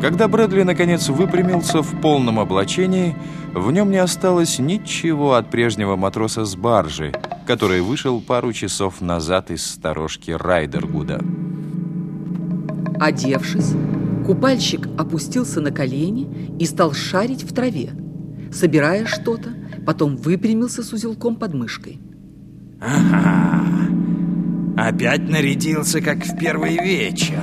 Когда Брэдли наконец выпрямился в полном облачении, в нем не осталось ничего от прежнего матроса с баржи, который вышел пару часов назад из сторожки Райдергуда. Одевшись, купальщик опустился на колени и стал шарить в траве, собирая что-то, потом выпрямился с узелком под мышкой. Ага, опять нарядился, как в первый вечер.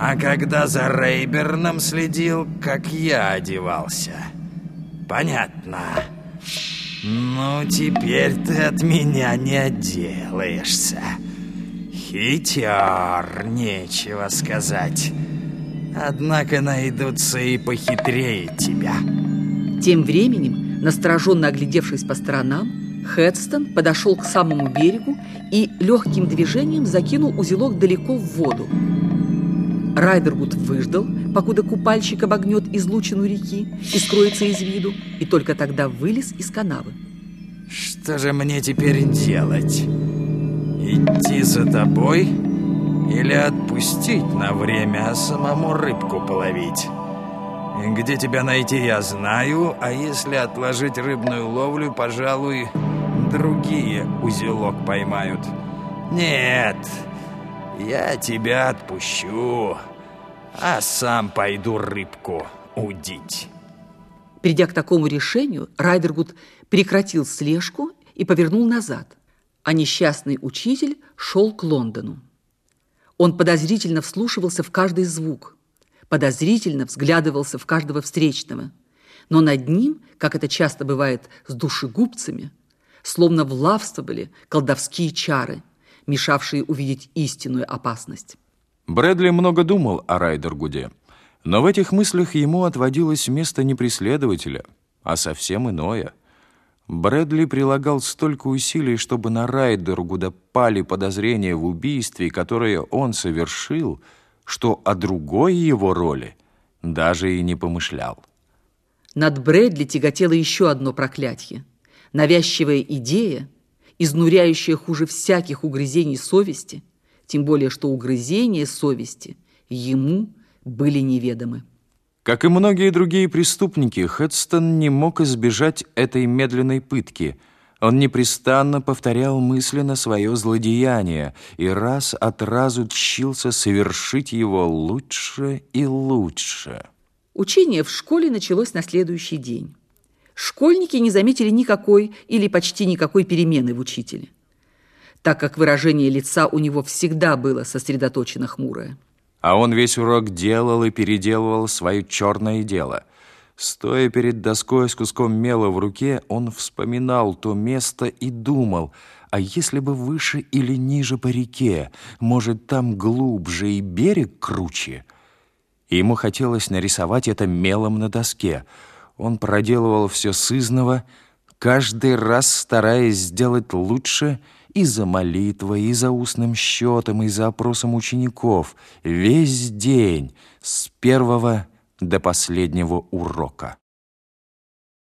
А когда за Рейберном следил, как я одевался. Понятно. Ну, теперь ты от меня не отделаешься. Хитер, нечего сказать. Однако найдутся и похитрее тебя. Тем временем, настороженно оглядевшись по сторонам, Хедстон подошел к самому берегу и легким движением закинул узелок далеко в воду. Райдергуд выждал, покуда купальщик обогнет излучину реки и скроется из виду, и только тогда вылез из канавы. Что же мне теперь делать? Идти за тобой или отпустить на время, а самому рыбку половить? Где тебя найти, я знаю, а если отложить рыбную ловлю, пожалуй, другие узелок поймают. Нет, я тебя отпущу, а сам пойду рыбку удить. Придя к такому решению, Райдергуд прекратил слежку и повернул назад, а несчастный учитель шел к Лондону. Он подозрительно вслушивался в каждый звук, подозрительно взглядывался в каждого встречного, но над ним, как это часто бывает с душегубцами, словно влавствовали колдовские чары – мешавшие увидеть истинную опасность. Брэдли много думал о Райдергуде, но в этих мыслях ему отводилось место не преследователя, а совсем иное. Брэдли прилагал столько усилий, чтобы на Райдергуда пали подозрения в убийстве, которое он совершил, что о другой его роли даже и не помышлял. Над Брэдли тяготело еще одно проклятие. Навязчивая идея – изнуряющая хуже всяких угрызений совести, тем более что угрызения совести ему были неведомы. Как и многие другие преступники, Хедстон не мог избежать этой медленной пытки. Он непрестанно повторял мысленно свое злодеяние и раз от разу тщился совершить его лучше и лучше. Учение в школе началось на следующий день школьники не заметили никакой или почти никакой перемены в учителе, так как выражение лица у него всегда было сосредоточено хмурое. А он весь урок делал и переделывал свое черное дело. Стоя перед доской с куском мела в руке, он вспоминал то место и думал, а если бы выше или ниже по реке, может, там глубже и берег круче? ему хотелось нарисовать это мелом на доске — он проделывал все сызново, каждый раз стараясь сделать лучше и за молитвой, и за устным счетом, и за опросом учеников, весь день, с первого до последнего урока.